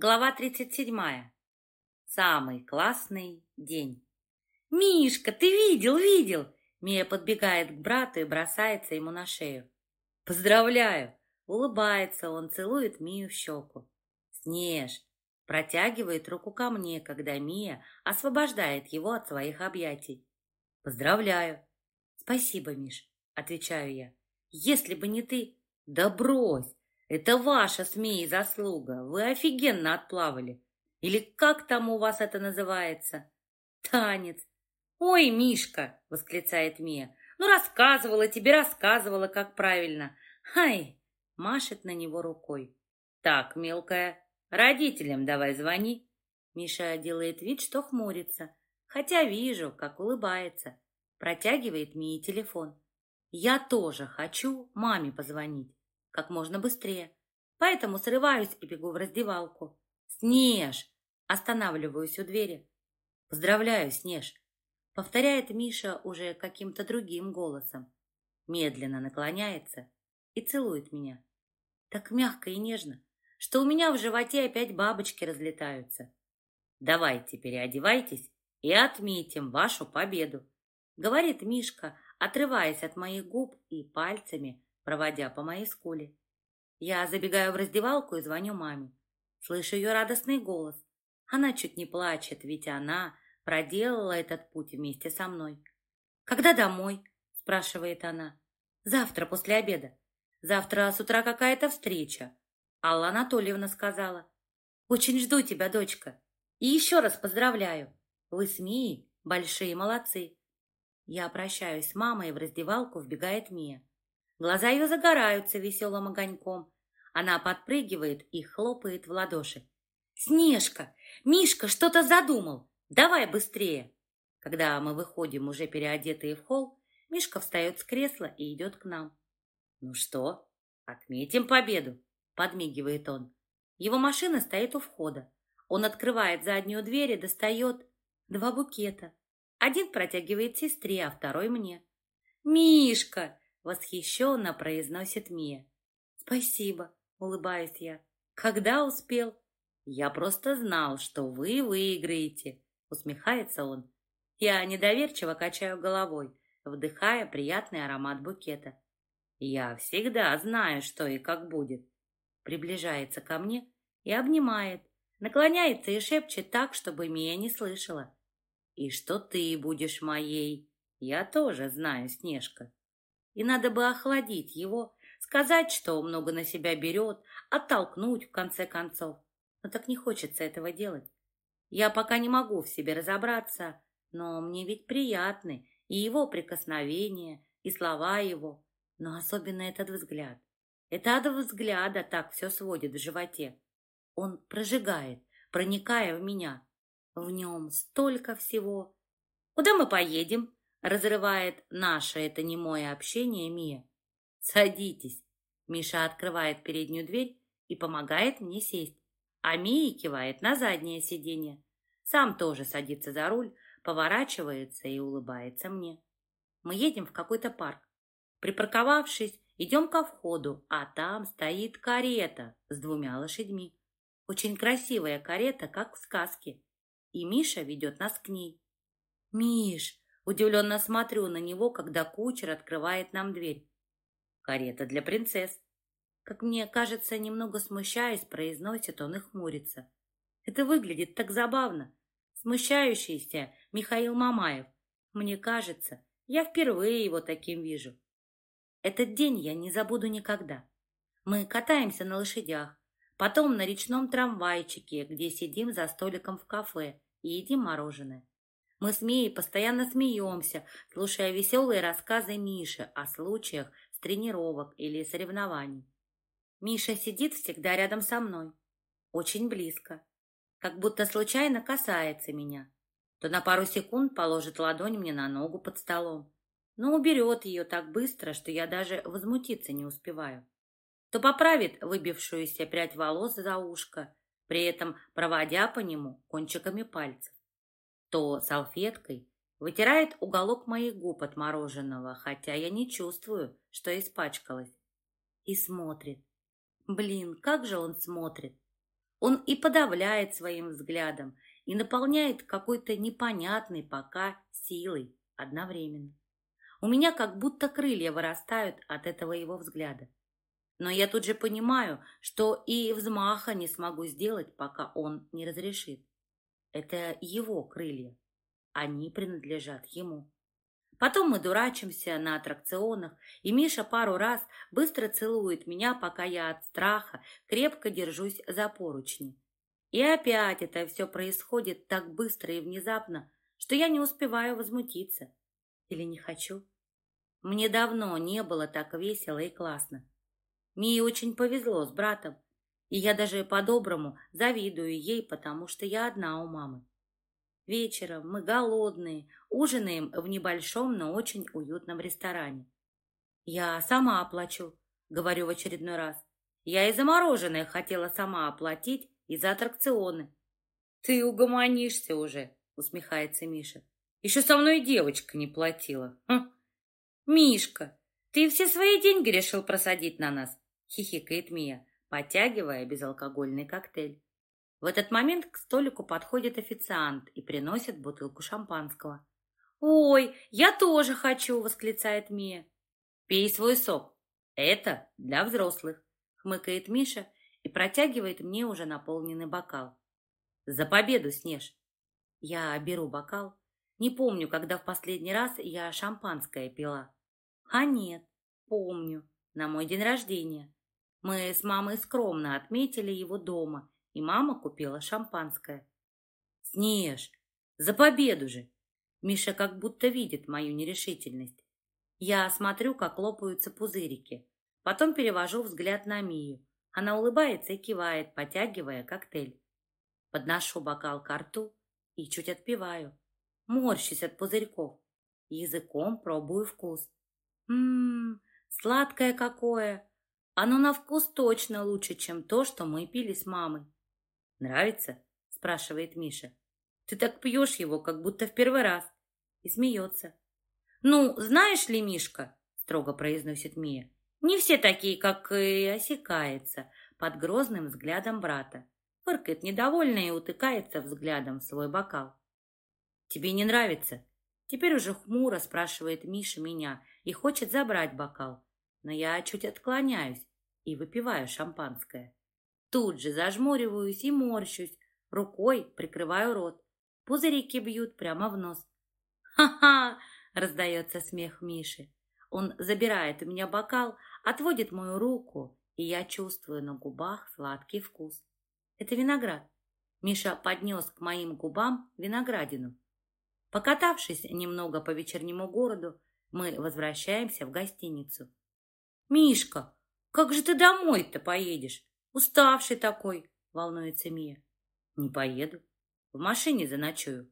Глава 37. Самый классный день. «Мишка, ты видел, видел!» Мия подбегает к брату и бросается ему на шею. «Поздравляю!» Улыбается он, целует Мию в щеку. «Снеж!» Протягивает руку ко мне, когда Мия освобождает его от своих объятий. «Поздравляю!» «Спасибо, Миш!» Отвечаю я. «Если бы не ты...» «Да брось! Это ваша с заслуга. Вы офигенно отплавали. Или как там у вас это называется? Танец. Ой, Мишка, восклицает Мия. Ну, рассказывала тебе, рассказывала, как правильно. Хай, машет на него рукой. Так, мелкая, родителям давай звони. Миша делает вид, что хмурится, хотя вижу, как улыбается. Протягивает Мии телефон. Я тоже хочу маме позвонить как можно быстрее. Поэтому срываюсь и бегу в раздевалку. «Снеж!» Останавливаюсь у двери. «Поздравляю, Снеж!» Повторяет Миша уже каким-то другим голосом. Медленно наклоняется и целует меня. Так мягко и нежно, что у меня в животе опять бабочки разлетаются. «Давайте переодевайтесь и отметим вашу победу», говорит Мишка, отрываясь от моих губ и пальцами проводя по моей скуле. Я забегаю в раздевалку и звоню маме. Слышу ее радостный голос. Она чуть не плачет, ведь она проделала этот путь вместе со мной. «Когда домой?» – спрашивает она. «Завтра после обеда. Завтра с утра какая-то встреча». Алла Анатольевна сказала. «Очень жду тебя, дочка. И еще раз поздравляю. Вы с Мией большие молодцы». Я прощаюсь с мамой, и в раздевалку вбегает Мия. Глаза ее загораются веселым огоньком. Она подпрыгивает и хлопает в ладоши. «Снежка! Мишка что-то задумал! Давай быстрее!» Когда мы выходим, уже переодетые в холл, Мишка встает с кресла и идет к нам. «Ну что, отметим победу!» — подмигивает он. Его машина стоит у входа. Он открывает заднюю дверь и достает два букета. Один протягивает сестре, а второй мне. «Мишка!» Восхищенно произносит Мия. Спасибо, улыбаюсь я. Когда успел? Я просто знал, что вы выиграете, усмехается он. Я недоверчиво качаю головой, вдыхая приятный аромат букета. Я всегда знаю, что и как будет. Приближается ко мне и обнимает, наклоняется и шепчет так, чтобы Мия не слышала. И что ты будешь моей, я тоже знаю, Снежка и надо бы охладить его, сказать, что много на себя берет, оттолкнуть в конце концов. Но так не хочется этого делать. Я пока не могу в себе разобраться, но мне ведь приятны и его прикосновения, и слова его, но особенно этот взгляд. Это от взгляда так все сводит в животе. Он прожигает, проникая в меня. В нем столько всего. Куда мы поедем? Разрывает наше это немое общение Мия. «Садитесь!» Миша открывает переднюю дверь и помогает мне сесть, а Мия кивает на заднее сиденье. Сам тоже садится за руль, поворачивается и улыбается мне. Мы едем в какой-то парк. Припарковавшись, идем ко входу, а там стоит карета с двумя лошадьми. Очень красивая карета, как в сказке. И Миша ведет нас к ней. «Миш, Удивленно смотрю на него, когда кучер открывает нам дверь. Карета для принцесс. Как мне кажется, немного смущаясь, произносит он и хмурится. Это выглядит так забавно. Смущающийся Михаил Мамаев. Мне кажется, я впервые его таким вижу. Этот день я не забуду никогда. Мы катаемся на лошадях, потом на речном трамвайчике, где сидим за столиком в кафе и едим мороженое. Мы с Мией постоянно смеемся, слушая веселые рассказы Миши о случаях с тренировок или соревнований. Миша сидит всегда рядом со мной, очень близко, как будто случайно касается меня. То на пару секунд положит ладонь мне на ногу под столом, но уберет ее так быстро, что я даже возмутиться не успеваю. То поправит выбившуюся прядь волос за ушко, при этом проводя по нему кончиками пальцев то салфеткой вытирает уголок моих губ от мороженого, хотя я не чувствую, что испачкалась. И смотрит. Блин, как же он смотрит. Он и подавляет своим взглядом, и наполняет какой-то непонятной пока силой одновременно. У меня как будто крылья вырастают от этого его взгляда. Но я тут же понимаю, что и взмаха не смогу сделать, пока он не разрешит. Это его крылья. Они принадлежат ему. Потом мы дурачимся на аттракционах, и Миша пару раз быстро целует меня, пока я от страха крепко держусь за поручни. И опять это все происходит так быстро и внезапно, что я не успеваю возмутиться. Или не хочу. Мне давно не было так весело и классно. Мии очень повезло с братом, и я даже по-доброму завидую ей, потому что я одна у мамы. Вечером мы голодные, ужинаем в небольшом, но очень уютном ресторане. Я сама оплачу, говорю в очередной раз. Я и за мороженое хотела сама оплатить, и за аттракционы. Ты угомонишься уже, усмехается Миша. Еще со мной девочка не платила. Хм. Мишка, ты все свои деньги решил просадить на нас, хихикает Мия, потягивая безалкогольный коктейль. В этот момент к столику подходит официант и приносит бутылку шампанского. «Ой, я тоже хочу!» — восклицает Мия. «Пей свой сок. Это для взрослых», — хмыкает Миша и протягивает мне уже наполненный бокал. «За победу, Снеж!» Я беру бокал. Не помню, когда в последний раз я шампанское пила. А нет, помню, на мой день рождения. Мы с мамой скромно отметили его дома и мама купила шампанское. «Снеж, за победу же!» Миша как будто видит мою нерешительность. Я смотрю, как лопаются пузырики. Потом перевожу взгляд на Мию. Она улыбается и кивает, потягивая коктейль. Подношу бокал к рту и чуть отпиваю. Морщусь от пузырьков. Языком пробую вкус. Ммм, сладкое какое! Оно на вкус точно лучше, чем то, что мы пили с мамой. «Нравится?» — спрашивает Миша. «Ты так пьешь его, как будто в первый раз». И смеется. «Ну, знаешь ли, Мишка?» — строго произносит Мия. «Не все такие, как и осекается под грозным взглядом брата. Фыркает недовольно и утыкается взглядом в свой бокал. «Тебе не нравится?» Теперь уже хмуро спрашивает Миша меня и хочет забрать бокал. Но я чуть отклоняюсь и выпиваю шампанское. Тут же зажмуриваюсь и морщусь, рукой прикрываю рот. Пузырики бьют прямо в нос. «Ха-ха!» — раздается смех Миши. Он забирает у меня бокал, отводит мою руку, и я чувствую на губах сладкий вкус. Это виноград. Миша поднес к моим губам виноградину. Покатавшись немного по вечернему городу, мы возвращаемся в гостиницу. «Мишка, как же ты домой-то поедешь?» Уставший такой, волнуется Мия. Не поеду. В машине заночую.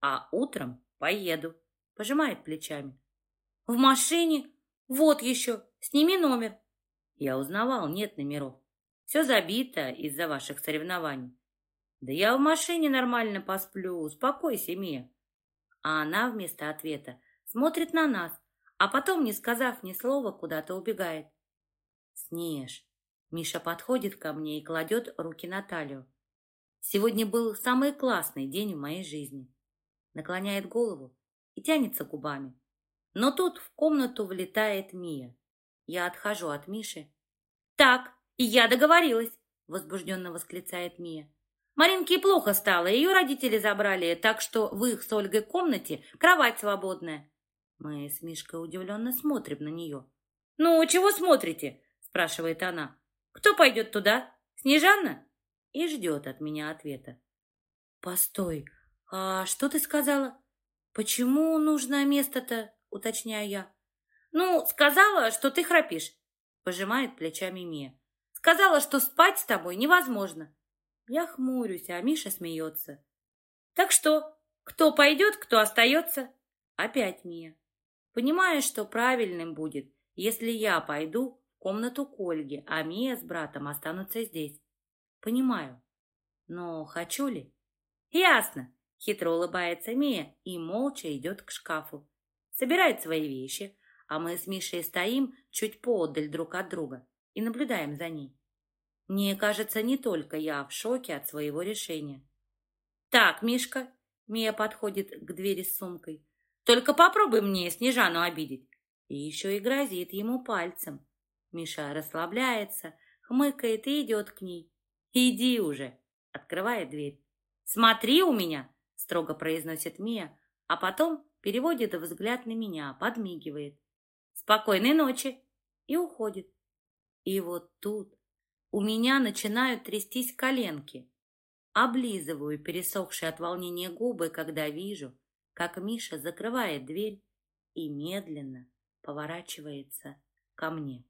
А утром поеду. Пожимает плечами. В машине? Вот еще. Сними номер. Я узнавал, нет номеров. Все забито из-за ваших соревнований. Да я в машине нормально посплю. Успокойся, Мия. А она вместо ответа смотрит на нас, а потом, не сказав ни слова, куда-то убегает. Снеж, Миша подходит ко мне и кладет руки на талию. Сегодня был самый классный день в моей жизни. Наклоняет голову и тянется губами. Но тут в комнату влетает Мия. Я отхожу от Миши. «Так, я договорилась!» Возбужденно восклицает Мия. Маринке плохо стало, ее родители забрали, так что в их с Ольгой комнате кровать свободная. Мы с Мишкой удивленно смотрим на нее. «Ну, чего смотрите?» Спрашивает она. Кто пойдет туда? Снежанна? И ждет от меня ответа. Постой, а что ты сказала? Почему нужно место-то, уточняю я. Ну, сказала, что ты храпишь, пожимает плечами Мия. Сказала, что спать с тобой невозможно. Я хмурюсь, а Миша смеется. Так что, кто пойдет, кто остается? Опять Мия. Понимаешь, что правильным будет, если я пойду, комнату к Ольге, а Мия с братом останутся здесь. Понимаю. Но хочу ли? Ясно. Хитро улыбается Мия и молча идет к шкафу. Собирает свои вещи, а мы с Мишей стоим чуть поодаль друг от друга и наблюдаем за ней. Мне кажется, не только я в шоке от своего решения. «Так, Мишка», — Мия подходит к двери с сумкой, «только попробуй мне Снежану обидеть». И еще и грозит ему пальцем. Миша расслабляется, хмыкает и идет к ней. «Иди уже!» — открывает дверь. «Смотри у меня!» — строго произносит Мия, а потом переводит взгляд на меня, подмигивает. «Спокойной ночи!» и уходит. И вот тут у меня начинают трястись коленки. Облизываю пересохшие от волнения губы, когда вижу, как Миша закрывает дверь и медленно поворачивается ко мне.